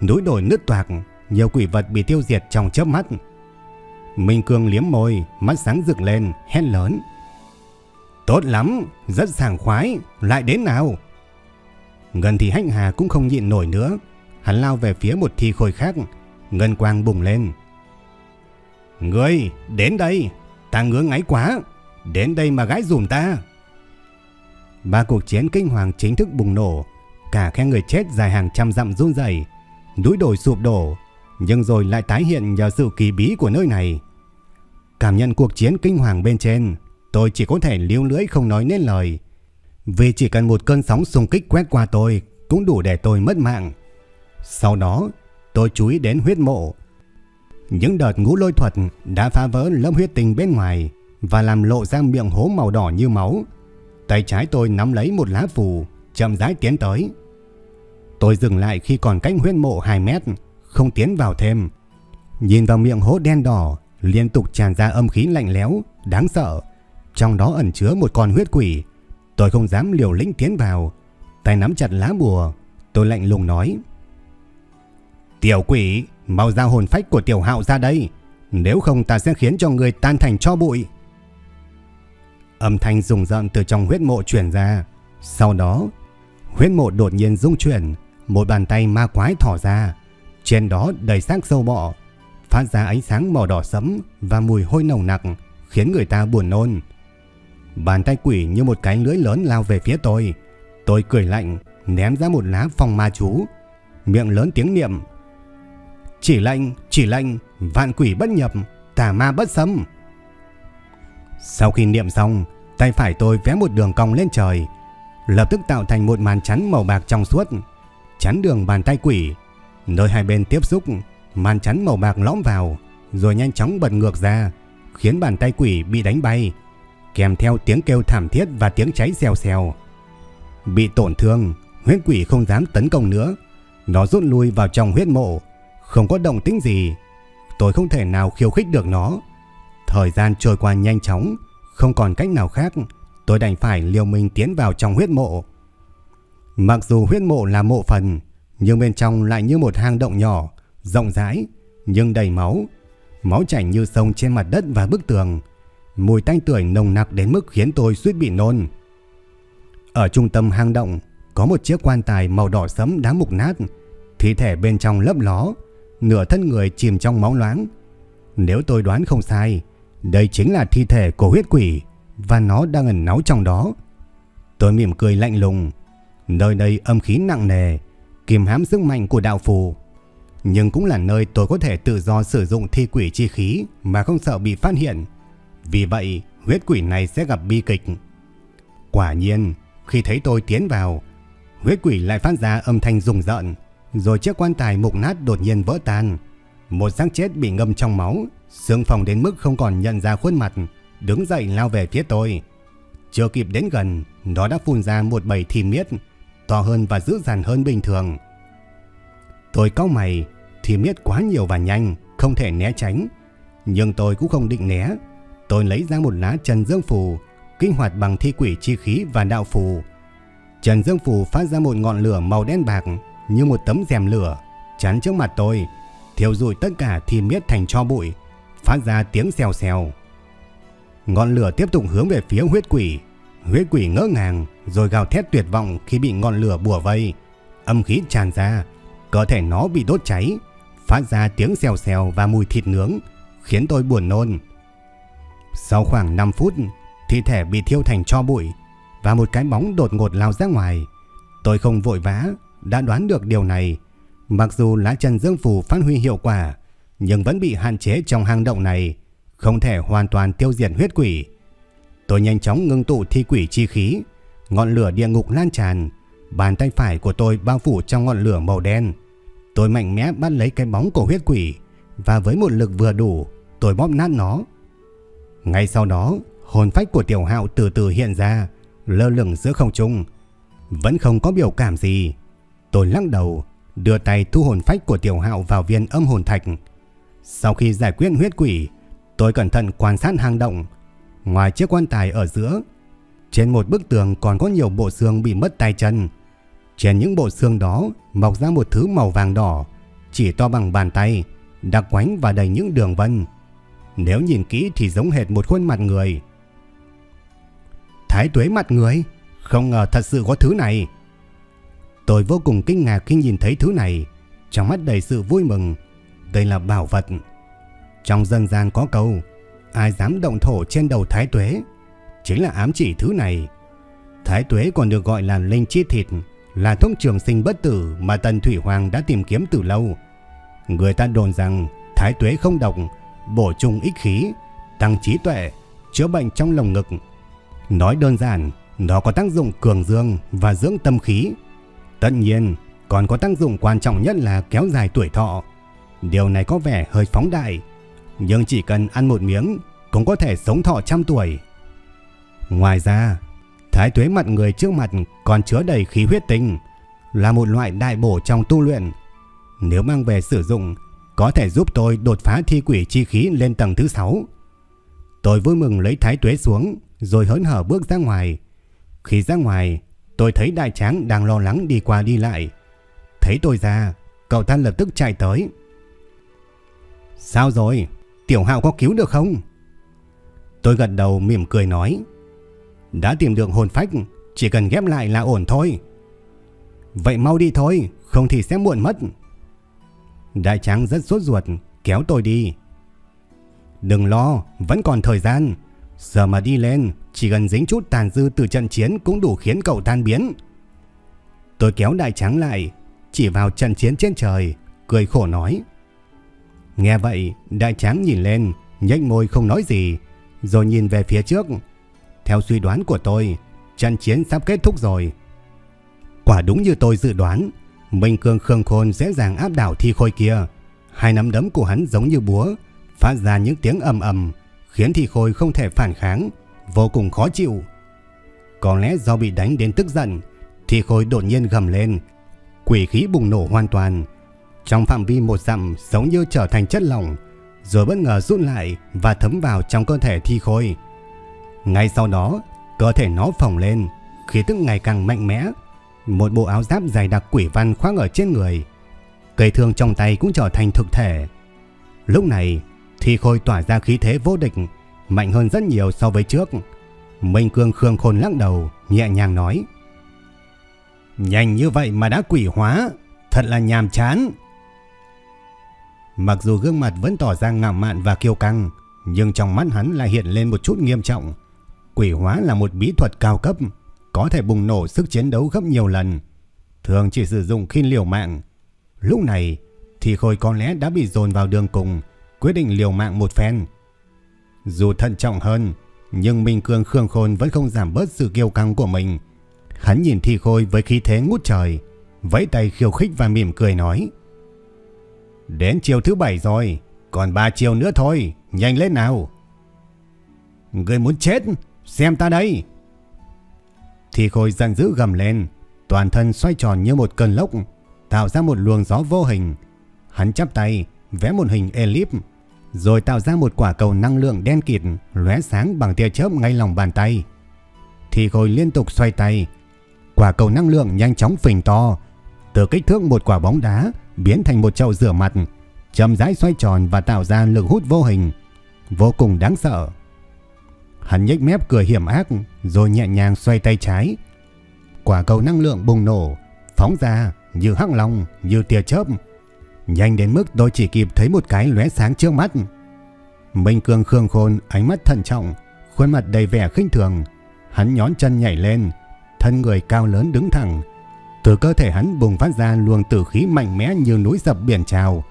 Núi đồi nứt toạc, nhiều quỷ vật bị tiêu diệt trong chớp mắt. Minh Cương liếm môi, mắt sáng rực lên, hét lớn. Tốt lắm, rất sảng khoái, lại đến nào. Ngân thì hách hà cũng không nhịn nổi nữa. Hắn lao về phía một thi khôi khác, ngân quang bùng lên. Ngươi, đến đây, ta ngứa ngáy quá, đến đây mà gái dùm ta. Ba cuộc chiến kinh hoàng chính thức bùng nổ, cả khe người chết dài hàng trăm dặm run rẩy, núi đồi sụp đổ, nhưng rồi lại tái hiện nhờ sự kỳ bí của nơi này. Cảm nhận cuộc chiến kinh hoàng bên trên, tôi chỉ có thể liêu lưỡi không nói nên lời. Vì chỉ cần một cơn sóng xung kích quét qua tôi cũng đủ để tôi mất mạng. Sau đó, tôi chú ý đến huyết mộ. Những đợt ngũ lôi thuật đã phá vỡ lớp huyết tình bên ngoài và làm lộ ra miệng hố màu đỏ như máu. Tay trái tôi nắm lấy một lá phù, chậm rãi tiến tới. Tôi dừng lại khi còn cách huyết mộ 2 mét, không tiến vào thêm. Nhìn vào miệng hố đen đỏ, liên tục tràn ra âm khí lạnh lẽo, đáng sợ. Trong đó ẩn chứa một con huyết quỷ. Tôi không dám liều lĩnh tiến vào. Tay nắm chặt lá bùa, tôi lạnh lùng nói. Tiểu quỷ, mau ra hồn phách của tiểu hạo ra đây. Nếu không ta sẽ khiến cho người tan thành cho bụi. Âm thanh rùng rợn từ trong huyết mộ truyền ra. Sau đó, huyết mộ đột nhiên rung chuyển, một bàn tay ma quái thỏ ra. Trên đó đầy xác sâu bọ, phát ra ánh sáng màu đỏ sẫm và mùi hôi nồng nặc, khiến người ta buồn nôn. Bàn tay quỷ như một cái lưới lớn lao về phía tôi. Tôi cười lạnh, ném ra một lá phong ma chú, miệng lớn tiếng niệm. Chỉ lệnh, chỉ lệnh, vạn quỷ bất nhập, tà ma bất xâm. Sau khi niệm xong, tay phải tôi vẽ một đường cong lên trời, lập tức tạo thành một màn chắn màu bạc trong suốt, chắn đường bàn tay quỷ. Nơi hai bên tiếp xúc, màn chắn màu bạc lõm vào, rồi nhanh chóng bật ngược ra, khiến bàn tay quỷ bị đánh bay, kèm theo tiếng kêu thảm thiết và tiếng cháy xèo xèo. Bị tổn thương, huyết quỷ không dám tấn công nữa, nó rút lui vào trong huyết mộ, không có động tĩnh gì. Tôi không thể nào khiêu khích được nó. Thời gian trôi qua nhanh chóng, không còn cách nào khác, tôi đành phải liều mình tiến vào trong huyết mộ. Mặc dù huyết mộ là mộ phần, nhưng bên trong lại như một hang động nhỏ, rộng rãi, nhưng đầy máu. Máu chảy như sông trên mặt đất và bức tường. Mùi tanh tưởi nồng nặc đến mức khiến tôi suýt bị nôn. Ở trung tâm hang động, có một chiếc quan tài màu đỏ sẫm đã mục nát, thi thể bên trong lấp ló, nửa thân người chìm trong máu loáng. Nếu tôi đoán không sai, đây chính là thi thể của huyết quỷ và nó đang ẩn náu trong đó. Tôi mỉm cười lạnh lùng, nơi đây âm khí nặng nề, kìm hãm sức mạnh của đạo phù. Nhưng cũng là nơi tôi có thể tự do sử dụng thi quỷ chi khí mà không sợ bị phát hiện. Vì vậy, huyết quỷ này sẽ gặp bi kịch. Quả nhiên, khi thấy tôi tiến vào, huyết quỷ lại phát ra âm thanh rùng rợn, rồi chiếc quan tài mục nát đột nhiên vỡ tan. Một xác chết bị ngâm trong máu, xương phòng đến mức không còn nhận ra khuôn mặt, đứng dậy lao về phía tôi. Chưa kịp đến gần, nó đã phun ra một bầy thi miết, to hơn và dữ dằn hơn bình thường. Tôi cau mày, thi miết quá nhiều và nhanh, không thể né tránh. Nhưng tôi cũng không định né. Tôi lấy ra một lá trần dương phù, kinh hoạt bằng thi quỷ chi khí và đạo phù. Trần dương phù phát ra một ngọn lửa màu đen bạc như một tấm rèm lửa chắn trước mặt tôi, thiêu rụi tất cả thi miết thành cho bụi, phát ra tiếng xèo xèo. Ngọn lửa tiếp tục hướng về phía huyết quỷ, Huyết quỷ ngỡ ngàng rồi gào thét tuyệt vọng khi bị ngọn lửa bùa vây. Âm khí tràn ra, cơ thể nó bị đốt cháy, phát ra tiếng xèo xèo và mùi thịt nướng, khiến tôi buồn nôn. Sau khoảng 5 phút, thi thể bị thiêu thành cho bụi và một cái bóng đột ngột lao ra ngoài. Tôi không vội vã, đã đoán được điều này. Mặc dù lá trần dương phù phát huy hiệu quả, nhưng vẫn bị hạn chế trong hang động này, không thể hoàn toàn tiêu diệt huyết quỷ. Tôi nhanh chóng ngưng tụ thi quỷ chi khí, ngọn lửa địa ngục lan tràn, bàn tay phải của tôi bao phủ trong ngọn lửa màu đen. Tôi mạnh mẽ bắt lấy cái bóng của huyết quỷ và với một lực vừa đủ, tôi bóp nát nó. Ngay sau đó, hồn phách của tiểu hạo từ từ hiện ra, lơ lửng giữa không trung. Vẫn không có biểu cảm gì. Tôi lắc đầu, đưa tay thu hồn phách của tiểu hạo vào viên âm hồn thạch. Sau khi giải quyết huyết quỷ, tôi cẩn thận quan sát hang động. Ngoài chiếc quan tài ở giữa, trên một bức tường còn có nhiều bộ xương bị mất tay chân. Trên những bộ xương đó mọc ra một thứ màu vàng đỏ, chỉ to bằng bàn tay, đặc quánh và đầy những đường vân. Nếu nhìn kỹ thì giống hệt một khuôn mặt người. Thái tuế mặt người, không ngờ thật sự có thứ này. Tôi vô cùng kinh ngạc khi nhìn thấy thứ này, trong mắt đầy sự vui mừng. Đây là bảo vật. Trong dân gian có câu, ai dám động thổ trên đầu thái tuế, chính là ám chỉ thứ này. Thái tuế còn được gọi là linh chi thịt, là thuốc trường sinh bất tử mà Tần Thủy Hoàng đã tìm kiếm từ lâu. Người ta đồn rằng thái tuế không độc, bổ trung ích khí, tăng trí tuệ, chữa bệnh trong lồng ngực. Nói đơn giản, nó có tác dụng cường dương và dưỡng tâm khí. Tất nhiên, còn có tác dụng quan trọng nhất là kéo dài tuổi thọ. Điều này có vẻ hơi phóng đại, nhưng chỉ cần ăn một miếng cũng có thể sống thọ trăm tuổi. Ngoài ra, thái tuế mặt người trước mặt còn chứa đầy khí huyết tinh, là một loại đại bổ trong tu luyện. Nếu mang về sử dụng, có thể giúp tôi đột phá thi quỷ chi khí lên tầng thứ 6. Tôi vui mừng lấy thái tuế xuống, rồi hớn hở bước ra ngoài. Khi ra ngoài, tôi thấy đại tráng đang lo lắng đi qua đi lại. Thấy tôi ra, cậu ta lập tức chạy tới. Sao rồi? Tiểu hạo có cứu được không? Tôi gật đầu mỉm cười nói. Đã tìm được hồn phách, chỉ cần ghép lại là ổn thôi. Vậy mau đi thôi, không thì sẽ muộn mất. Đại tráng rất sốt ruột, kéo tôi đi. Đừng lo, vẫn còn thời gian. Giờ mà đi lên, chỉ cần dính chút tàn dư từ trận chiến cũng đủ khiến cậu tan biến. Tôi kéo đại tráng lại, chỉ vào trận chiến trên trời, cười khổ nói. Nghe vậy, đại tráng nhìn lên, nhếch môi không nói gì, rồi nhìn về phía trước. Theo suy đoán của tôi, trận chiến sắp kết thúc rồi. Quả đúng như tôi dự đoán, Minh Cương Khương Khôn dễ dàng áp đảo thi khôi kia. Hai nắm đấm của hắn giống như búa, phát ra những tiếng ầm ầm, khiến thi khôi không thể phản kháng, vô cùng khó chịu. Có lẽ do bị đánh đến tức giận, thi khôi đột nhiên gầm lên, quỷ khí bùng nổ hoàn toàn. Trong phạm vi một dặm giống như trở thành chất lỏng, rồi bất ngờ rút lại và thấm vào trong cơ thể thi khôi. Ngay sau đó, cơ thể nó phồng lên, khí tức ngày càng mạnh mẽ. Một bộ áo giáp dày đặc quỷ văn khoác ở trên người. Cây thương trong tay cũng trở thành thực thể. Lúc này, thi khôi tỏa ra khí thế vô địch, mạnh hơn rất nhiều so với trước. Minh Cương Khương Khôn lắc đầu, nhẹ nhàng nói. Nhanh như vậy mà đã quỷ hóa, thật là nhàm chán. Mặc dù gương mặt vẫn tỏ ra ngạo mạn và kiêu căng, nhưng trong mắt hắn lại hiện lên một chút nghiêm trọng. Quỷ hóa là một bí thuật cao cấp, có thể bùng nổ sức chiến đấu gấp nhiều lần. Thường chỉ sử dụng khi liều mạng. Lúc này thì khôi có lẽ đã bị dồn vào đường cùng, quyết định liều mạng một phen. Dù thận trọng hơn, nhưng Minh Cương Khương Khôn vẫn không giảm bớt sự kiêu căng của mình. Hắn nhìn Thi Khôi với khí thế ngút trời, vẫy tay khiêu khích và mỉm cười nói. Đến chiều thứ bảy rồi, còn ba chiều nữa thôi, nhanh lên nào. Người muốn chết, xem ta đây. Thi Khôi giận dữ gầm lên, toàn thân xoay tròn như một cơn lốc, tạo ra một luồng gió vô hình. Hắn chắp tay, vẽ một hình elip, rồi tạo ra một quả cầu năng lượng đen kịt lóe sáng bằng tia chớp ngay lòng bàn tay. Thì Khôi liên tục xoay tay, quả cầu năng lượng nhanh chóng phình to, từ kích thước một quả bóng đá biến thành một chậu rửa mặt, chậm rãi xoay tròn và tạo ra lực hút vô hình, vô cùng đáng sợ. Hắn nhếch mép cười hiểm ác rồi nhẹ nhàng xoay tay trái. Quả cầu năng lượng bùng nổ, phóng ra như hắc long, như tia chớp. Nhanh đến mức tôi chỉ kịp thấy một cái lóe sáng trước mắt. Minh Cương khương khôn, ánh mắt thận trọng, khuôn mặt đầy vẻ khinh thường. Hắn nhón chân nhảy lên, thân người cao lớn đứng thẳng. Từ cơ thể hắn bùng phát ra luồng tử khí mạnh mẽ như núi dập biển trào.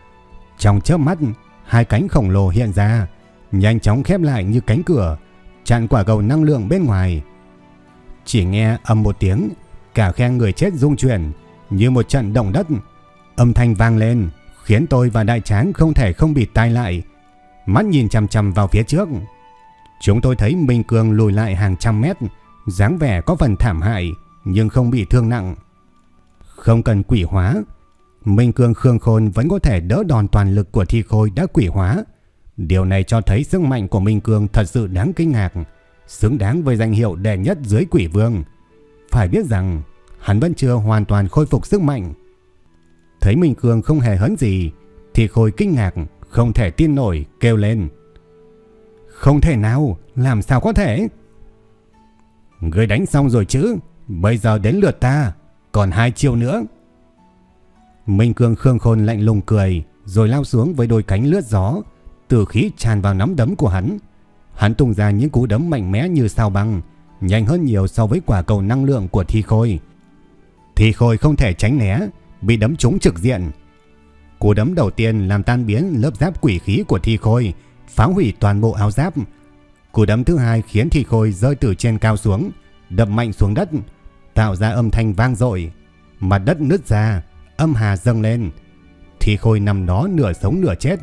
Trong chớp mắt, hai cánh khổng lồ hiện ra, nhanh chóng khép lại như cánh cửa, chặn quả cầu năng lượng bên ngoài. Chỉ nghe âm một tiếng, cả khe người chết rung chuyển, như một trận động đất. Âm thanh vang lên, khiến tôi và đại tráng không thể không bịt tai lại, mắt nhìn chằm chằm vào phía trước. Chúng tôi thấy Minh cường lùi lại hàng trăm mét, dáng vẻ có phần thảm hại, nhưng không bị thương nặng. Không cần quỷ hóa, Minh Cương Khương Khôn vẫn có thể đỡ đòn toàn lực của thi khôi đã quỷ hóa. Điều này cho thấy sức mạnh của Minh Cương thật sự đáng kinh ngạc, xứng đáng với danh hiệu đệ nhất dưới quỷ vương. Phải biết rằng, hắn vẫn chưa hoàn toàn khôi phục sức mạnh. Thấy Minh Cương không hề hấn gì, thì khôi kinh ngạc, không thể tin nổi, kêu lên. Không thể nào, làm sao có thể? Người đánh xong rồi chứ, bây giờ đến lượt ta, còn hai chiêu nữa. Minh Cương Khương Khôn lạnh lùng cười, rồi lao xuống với đôi cánh lướt gió, tử khí tràn vào nắm đấm của hắn. Hắn tung ra những cú đấm mạnh mẽ như sao băng, nhanh hơn nhiều so với quả cầu năng lượng của Thi Khôi. Thi Khôi không thể tránh né, bị đấm trúng trực diện. Cú đấm đầu tiên làm tan biến lớp giáp quỷ khí của Thi Khôi, phá hủy toàn bộ áo giáp. Cú đấm thứ hai khiến Thi Khôi rơi từ trên cao xuống, đập mạnh xuống đất, tạo ra âm thanh vang dội. Mặt đất nứt ra, âm hà dâng lên. Thi Khôi nằm đó nửa sống nửa chết,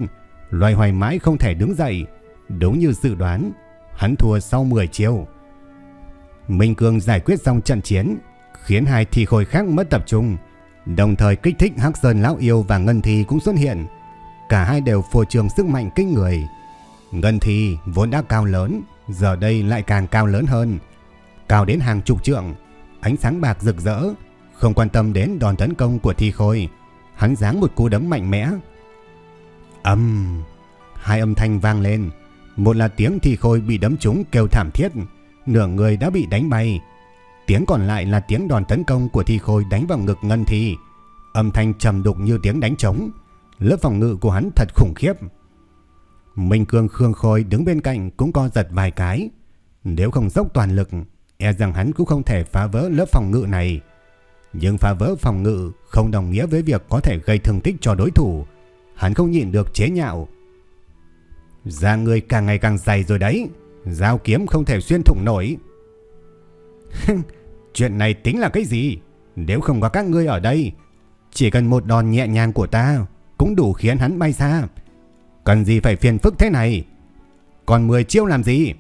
loay hoay mãi không thể đứng dậy. Đúng như dự đoán, hắn thua sau 10 chiêu. Minh Cương giải quyết xong trận chiến, khiến hai thi khôi khác mất tập trung, đồng thời kích thích Hắc Sơn Lão Yêu và Ngân Thi cũng xuất hiện. Cả hai đều phô trường sức mạnh kinh người. Ngân Thi vốn đã cao lớn, giờ đây lại càng cao lớn hơn, cao đến hàng chục trượng, ánh sáng bạc rực rỡ, không quan tâm đến đòn tấn công của Thi Khôi, hắn giáng một cú đấm mạnh mẽ. Âm, hai âm thanh vang lên, một là tiếng Thi Khôi bị đấm trúng kêu thảm thiết, nửa người đã bị đánh bay. Tiếng còn lại là tiếng đòn tấn công của Thi Khôi đánh vào ngực Ngân Thi, âm thanh trầm đục như tiếng đánh trống. Lớp phòng ngự của hắn thật khủng khiếp. Minh Cương Khương Khôi đứng bên cạnh cũng co giật vài cái. Nếu không dốc toàn lực, e rằng hắn cũng không thể phá vỡ lớp phòng ngự này. Nhưng phá vỡ phòng ngự không đồng nghĩa với việc có thể gây thương tích cho đối thủ. Hắn không nhịn được chế nhạo. Da người càng ngày càng dày rồi đấy. Giao kiếm không thể xuyên thủng nổi. Chuyện này tính là cái gì? Nếu không có các ngươi ở đây, chỉ cần một đòn nhẹ nhàng của ta cũng đủ khiến hắn bay xa. Cần gì phải phiền phức thế này? Còn 10 chiêu làm gì?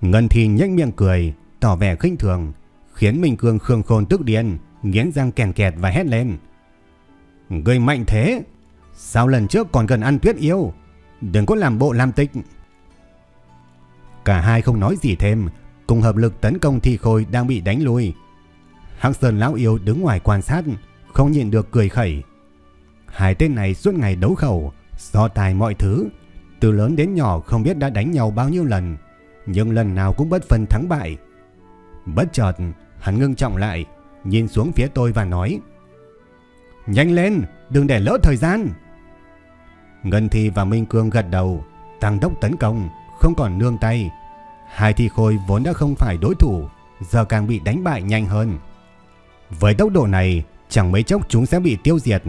Ngân thì nhếch miệng cười, tỏ vẻ khinh thường, khiến Minh Cương Khương Khôn tức điên, nghiến răng kèn kẹt và hét lên. Ngươi mạnh thế, sao lần trước còn cần ăn tuyết yêu, đừng có làm bộ làm tịch. Cả hai không nói gì thêm, cùng hợp lực tấn công thi khôi đang bị đánh lui. Hắc Sơn Lão Yêu đứng ngoài quan sát, không nhịn được cười khẩy. Hai tên này suốt ngày đấu khẩu, so tài mọi thứ, từ lớn đến nhỏ không biết đã đánh nhau bao nhiêu lần, nhưng lần nào cũng bất phân thắng bại. Bất chợt, hắn ngưng trọng lại, nhìn xuống phía tôi và nói Nhanh lên, đừng để lỡ thời gian. Ngân Thi và Minh Cương gật đầu, tăng tốc tấn công, không còn nương tay. Hai thi khôi vốn đã không phải đối thủ, giờ càng bị đánh bại nhanh hơn. Với tốc độ này, chẳng mấy chốc chúng sẽ bị tiêu diệt.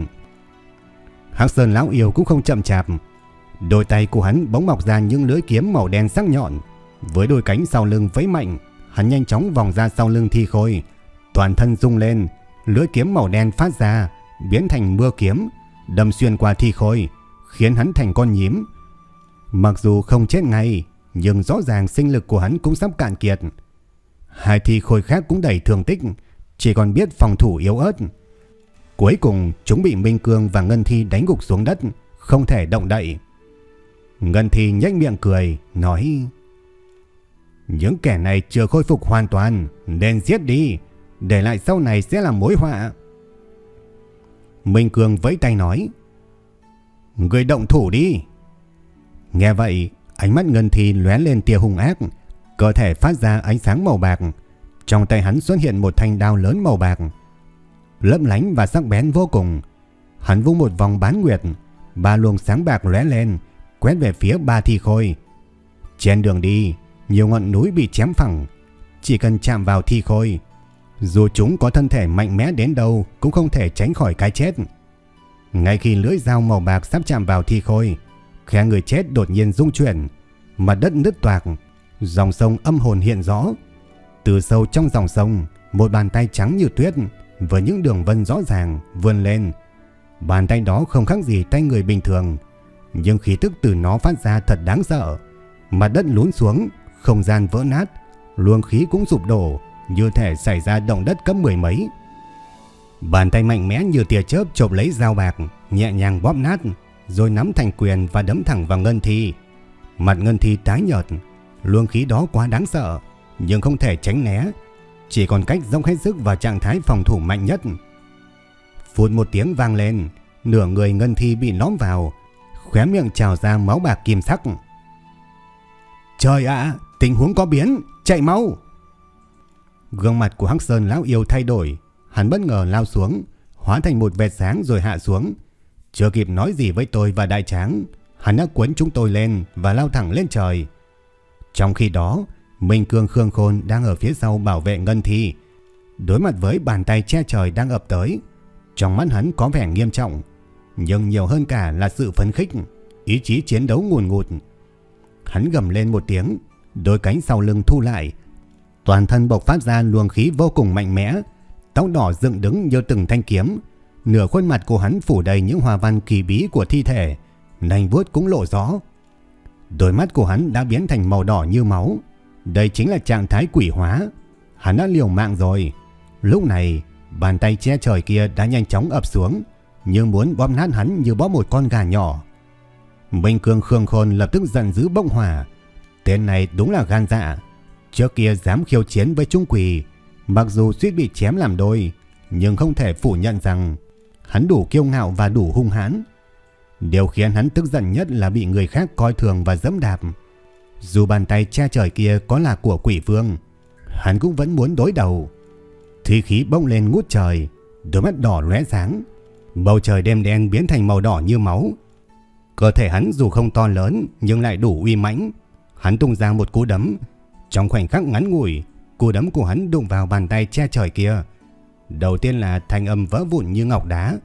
Hắc Sơn Lão Yêu cũng không chậm chạp. Đôi tay của hắn bỗng mọc ra những lưỡi kiếm màu đen sắc nhọn. Với đôi cánh sau lưng vẫy mạnh, hắn nhanh chóng vòng ra sau lưng thi khôi. Toàn thân rung lên, lưỡi kiếm màu đen phát ra, biến thành mưa kiếm, đâm xuyên qua thi khôi, khiến hắn thành con nhím. Mặc dù không chết ngay, nhưng rõ ràng sinh lực của hắn cũng sắp cạn kiệt. Hai thi khôi khác cũng đầy thương tích, chỉ còn biết phòng thủ yếu ớt. Cuối cùng chúng bị Minh Cương và Ngân Thi đánh gục xuống đất, không thể động đậy. Ngân Thi nhếch miệng cười, nói Những kẻ này chưa khôi phục hoàn toàn, nên giết đi, để lại sau này sẽ là mối họa. Minh Cương vẫy tay nói Người động thủ đi. Nghe vậy, Ánh mắt Ngân Thi lóe lên tia hung ác, cơ thể phát ra ánh sáng màu bạc. Trong tay hắn xuất hiện một thanh đao lớn màu bạc, lấp lánh và sắc bén vô cùng. Hắn vung một vòng bán nguyệt, ba luồng sáng bạc lóe lên, quét về phía ba thi khôi. Trên đường đi, nhiều ngọn núi bị chém phẳng, chỉ cần chạm vào thi khôi, dù chúng có thân thể mạnh mẽ đến đâu cũng không thể tránh khỏi cái chết. Ngay khi lưỡi dao màu bạc sắp chạm vào thi khôi, khe người chết đột nhiên rung chuyển, mặt đất nứt toạc, dòng sông âm hồn hiện rõ. Từ sâu trong dòng sông, một bàn tay trắng như tuyết với những đường vân rõ ràng vươn lên. Bàn tay đó không khác gì tay người bình thường, nhưng khí tức từ nó phát ra thật đáng sợ. Mặt đất lún xuống, không gian vỡ nát, luồng khí cũng sụp đổ, như thể xảy ra động đất cấp mười mấy. Bàn tay mạnh mẽ như tia chớp chộp lấy dao bạc, nhẹ nhàng bóp nát, rồi nắm thành quyền và đấm thẳng vào Ngân Thi. Mặt Ngân Thi tái nhợt, luồng khí đó quá đáng sợ, nhưng không thể tránh né, chỉ còn cách dốc hết sức vào trạng thái phòng thủ mạnh nhất. Phút một tiếng vang lên, nửa người Ngân Thi bị lõm vào, khóe miệng trào ra máu bạc kim sắc. Trời ạ, tình huống có biến, chạy mau! Gương mặt của Hắc Sơn lão yêu thay đổi, hắn bất ngờ lao xuống, hóa thành một vệt sáng rồi hạ xuống. Chưa kịp nói gì với tôi và đại tráng, hắn đã cuốn chúng tôi lên và lao thẳng lên trời. Trong khi đó, Minh Cương Khương Khôn đang ở phía sau bảo vệ Ngân Thi. Đối mặt với bàn tay che trời đang ập tới, trong mắt hắn có vẻ nghiêm trọng, nhưng nhiều hơn cả là sự phấn khích, ý chí chiến đấu nguồn ngụt. Hắn gầm lên một tiếng, đôi cánh sau lưng thu lại, toàn thân bộc phát ra luồng khí vô cùng mạnh mẽ, tóc đỏ dựng đứng như từng thanh kiếm, nửa khuôn mặt của hắn phủ đầy những hoa văn kỳ bí của thi thể, nanh vuốt cũng lộ rõ. Đôi mắt của hắn đã biến thành màu đỏ như máu, đây chính là trạng thái quỷ hóa. Hắn đã liều mạng rồi. Lúc này, bàn tay che trời kia đã nhanh chóng ập xuống, như muốn bóp nát hắn như bóp một con gà nhỏ. Minh Cương Khương Khôn lập tức giận dữ bốc hỏa. Tên này đúng là gan dạ. Trước kia dám khiêu chiến với Trung Quỷ, mặc dù suýt bị chém làm đôi, nhưng không thể phủ nhận rằng hắn đủ kiêu ngạo và đủ hung hãn. Điều khiến hắn tức giận nhất là bị người khác coi thường và dẫm đạp. Dù bàn tay che trời kia có là của quỷ vương, hắn cũng vẫn muốn đối đầu. Thi khí bông lên ngút trời, đôi mắt đỏ lóe sáng. Bầu trời đêm đen biến thành màu đỏ như máu. Cơ thể hắn dù không to lớn nhưng lại đủ uy mãnh. Hắn tung ra một cú đấm. Trong khoảnh khắc ngắn ngủi, cú đấm của hắn đụng vào bàn tay che trời kia. Đầu tiên là thanh âm vỡ vụn như ngọc đá.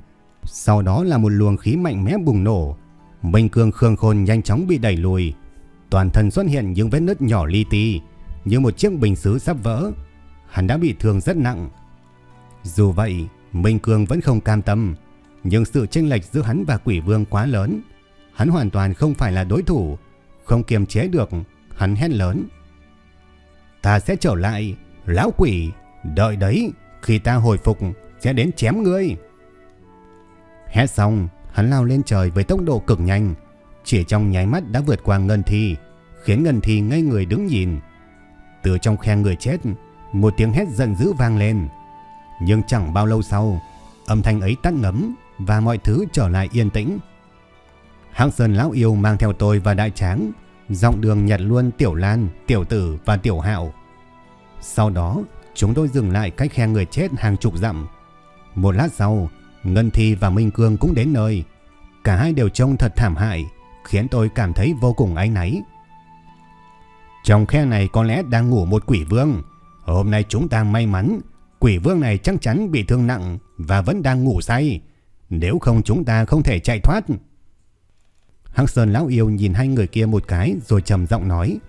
Sau đó là một luồng khí mạnh mẽ bùng nổ. Minh Cương Khương Khôn nhanh chóng bị đẩy lùi. Toàn thân xuất hiện những vết nứt nhỏ li ti, như một chiếc bình sứ sắp vỡ. Hắn đã bị thương rất nặng. Dù vậy, Minh Cương vẫn không cam tâm, nhưng sự chênh lệch giữa hắn và quỷ vương quá lớn. Hắn hoàn toàn không phải là đối thủ, không kiềm chế được, hắn hét lớn. Ta sẽ trở lại, lão quỷ, đợi đấy, khi ta hồi phục sẽ đến chém ngươi. Hét xong, hắn lao lên trời với tốc độ cực nhanh, chỉ trong nháy mắt đã vượt qua Ngân Thi, khiến Ngân Thi ngây người đứng nhìn. Từ trong khe người chết, một tiếng hét giận dữ vang lên. Nhưng chẳng bao lâu sau, âm thanh ấy tắt ngấm và mọi thứ trở lại yên tĩnh. Hạng Sơn Lão Yêu mang theo tôi và Đại Tráng, dòng đường nhặt luôn Tiểu Lan, Tiểu Tử và Tiểu Hạo. Sau đó, chúng tôi dừng lại cách khe người chết hàng chục dặm. Một lát sau, Ngân Thi và Minh Cương cũng đến nơi. Cả hai đều trông thật thảm hại, khiến tôi cảm thấy vô cùng áy náy. Trong khe này có lẽ đang ngủ một quỷ vương. Hôm nay chúng ta may mắn, quỷ vương này chắc chắn bị thương nặng và vẫn đang ngủ say. Nếu không chúng ta không thể chạy thoát. Hắc Sơn Lão Yêu nhìn hai người kia một cái rồi trầm giọng nói.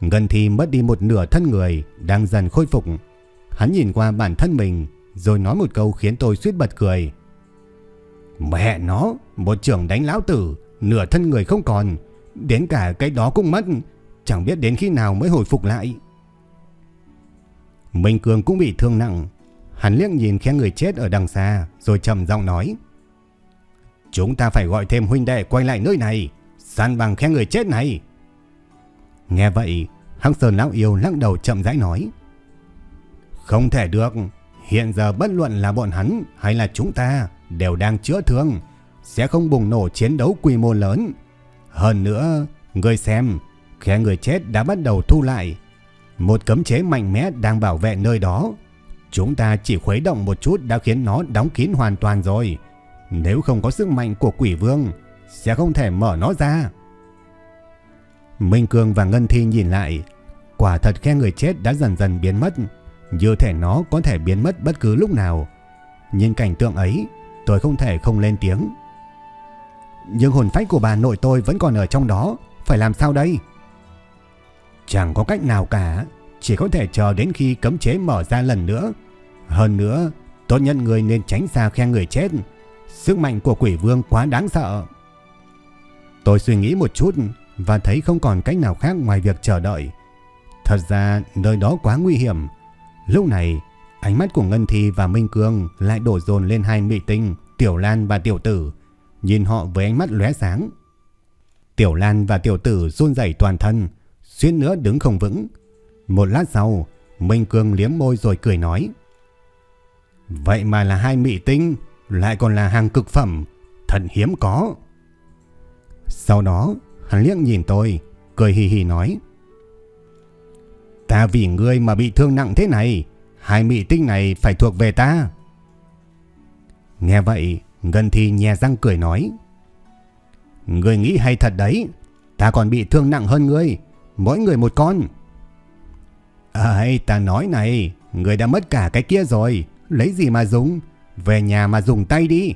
Ngân Thi mất đi một nửa thân người, đang dần khôi phục. Hắn nhìn qua bản thân mình rồi nói một câu khiến tôi suýt bật cười. Mẹ nó, một trưởng đánh lão tử, nửa thân người không còn, đến cả cái đó cũng mất, chẳng biết đến khi nào mới hồi phục lại. Minh Cường cũng bị thương nặng, hắn liếc nhìn khe người chết ở đằng xa rồi trầm giọng nói. Chúng ta phải gọi thêm huynh đệ quay lại nơi này, săn bằng khe người chết này. Nghe vậy, Hắc Sơn Lão Yêu lắc đầu chậm rãi nói. Không thể được, hiện giờ bất luận là bọn hắn hay là chúng ta đều đang chữa thương, sẽ không bùng nổ chiến đấu quy mô lớn. Hơn nữa, Người xem, khe người chết đã bắt đầu thu lại. Một cấm chế mạnh mẽ đang bảo vệ nơi đó. Chúng ta chỉ khuấy động một chút đã khiến nó đóng kín hoàn toàn rồi. Nếu không có sức mạnh của quỷ vương, sẽ không thể mở nó ra. Minh Cương và Ngân Thi nhìn lại. Quả thật khe người chết đã dần dần biến mất. Như thể nó có thể biến mất bất cứ lúc nào. Nhìn cảnh tượng ấy, tôi không thể không lên tiếng. Nhưng hồn phách của bà nội tôi vẫn còn ở trong đó, phải làm sao đây? Chẳng có cách nào cả, chỉ có thể chờ đến khi cấm chế mở ra lần nữa. Hơn nữa, tốt nhất người nên tránh xa khe người chết. Sức mạnh của quỷ vương quá đáng sợ. Tôi suy nghĩ một chút và thấy không còn cách nào khác ngoài việc chờ đợi. Thật ra nơi đó quá nguy hiểm. Lúc này, ánh mắt của Ngân Thi và Minh Cương lại đổ dồn lên hai mỹ tinh, Tiểu Lan và Tiểu Tử, nhìn họ với ánh mắt lóe sáng. Tiểu Lan và Tiểu Tử run rẩy toàn thân, suýt nữa đứng không vững. Một lát sau, Minh Cương liếm môi rồi cười nói. Vậy mà là hai mỹ tinh, lại còn là hàng cực phẩm, thật hiếm có. Sau đó, hắn liếc nhìn tôi, cười hì hì nói. Ta vì ngươi mà bị thương nặng thế này, hai mỹ tinh này phải thuộc về ta. Nghe vậy, Ngân Thi nhè răng cười nói. Ngươi nghĩ hay thật đấy, ta còn bị thương nặng hơn ngươi, mỗi người một con. Ây, ta nói này, ngươi đã mất cả cái kia rồi, lấy gì mà dùng, về nhà mà dùng tay đi.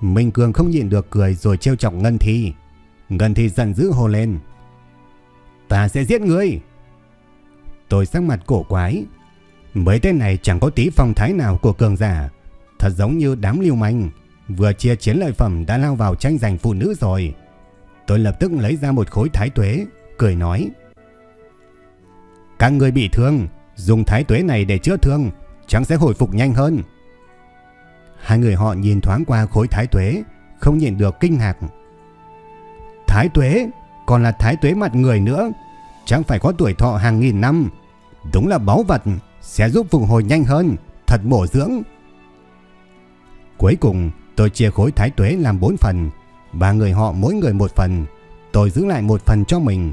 Minh Cường không nhịn được cười rồi trêu chọc Ngân Thi. Ngân thì giận dữ hồ lên. Ta sẽ giết ngươi. Tôi sắc mặt cổ quái. Mấy tên này chẳng có tí phong thái nào của cường giả. Thật giống như đám liều manh. Vừa chia chiến lợi phẩm đã lao vào tranh giành phụ nữ rồi. Tôi lập tức lấy ra một khối thái tuế. Cười nói. Các người bị thương. Dùng thái tuế này để chữa thương. Chẳng sẽ hồi phục nhanh hơn. Hai người họ nhìn thoáng qua khối thái tuế. Không nhìn được kinh ngạc. Thái tuế. Còn là thái tuế mặt người nữa. Chẳng phải có tuổi thọ hàng nghìn năm. Đúng là báu vật. Sẽ giúp phục hồi nhanh hơn. Thật bổ dưỡng. Cuối cùng tôi chia khối thái tuế làm 4 phần. Ba người họ mỗi người một phần. Tôi giữ lại một phần cho mình.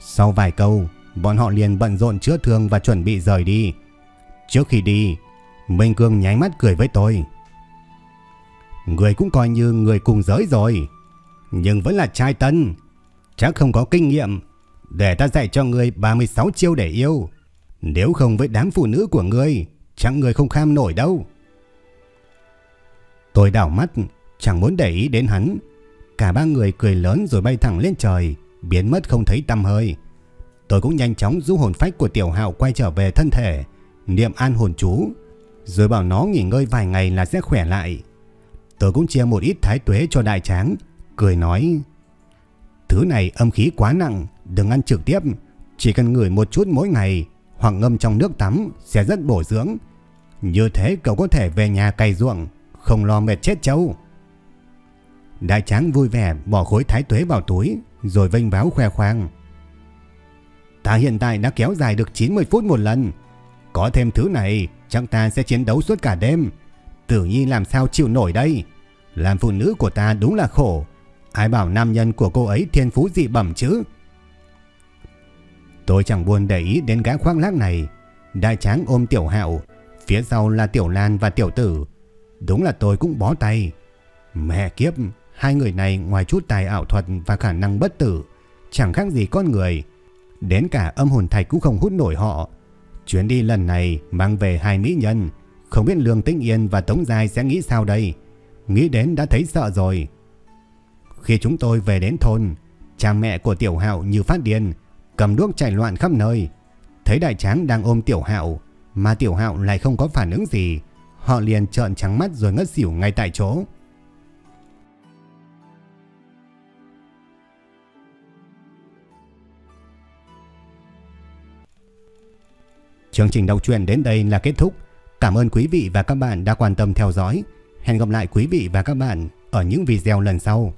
Sau vài câu, bọn họ liền bận rộn chữa thương và chuẩn bị rời đi. Trước khi đi, Minh Cương nháy mắt cười với tôi. Người cũng coi như người cùng giới rồi. Nhưng vẫn là trai tân. Chắc không có kinh nghiệm. Để ta dạy cho người 36 chiêu để yêu. Nếu không với đám phụ nữ của ngươi, chắc người không kham nổi đâu. Tôi đảo mắt, chẳng muốn để ý đến hắn. Cả ba người cười lớn rồi bay thẳng lên trời, biến mất không thấy tăm hơi. Tôi cũng nhanh chóng giúp hồn phách của tiểu hạo quay trở về thân thể, niệm an hồn chú, rồi bảo nó nghỉ ngơi vài ngày là sẽ khỏe lại. Tôi cũng chia một ít thái tuế cho đại tráng, cười nói, Thứ này âm khí quá nặng, đừng ăn trực tiếp, chỉ cần ngửi một chút mỗi ngày, hoặc ngâm trong nước tắm sẽ rất bổ dưỡng. Như thế cậu có thể về nhà cày ruộng, không lo mệt chết châu Đại tráng vui vẻ bỏ khối thái tuế vào túi rồi vênh báo khoe khoang. Ta hiện tại đã kéo dài được 90 phút một lần. Có thêm thứ này chắc ta sẽ chiến đấu suốt cả đêm. Tử nhi làm sao chịu nổi đây. Làm phụ nữ của ta đúng là khổ. Ai bảo nam nhân của cô ấy thiên phú dị bẩm chứ. Tôi chẳng buồn để ý đến gã khoác lác này. Đại tráng ôm tiểu hạo. Phía sau là tiểu lan và tiểu tử. Đúng là tôi cũng bó tay. Mẹ kiếp, hai người này ngoài chút tài ảo thuật và khả năng bất tử, chẳng khác gì con người. Đến cả âm hồn thạch cũng không hút nổi họ. Chuyến đi lần này mang về hai mỹ nhân, không biết Lương Tĩnh Yên và Tống Giai sẽ nghĩ sao đây. Nghĩ đến đã thấy sợ rồi. Khi chúng tôi về đến thôn, cha mẹ của Tiểu Hạo như phát điên, cầm đuốc chạy loạn khắp nơi. Thấy đại tráng đang ôm Tiểu Hạo, mà Tiểu Hạo lại không có phản ứng gì, Họ liền trợn trắng mắt rồi ngất xỉu ngay tại chỗ. Chương trình đọc truyện đến đây là kết thúc. Cảm ơn quý vị và các bạn đã quan tâm theo dõi. Hẹn gặp lại quý vị và các bạn ở những video lần sau.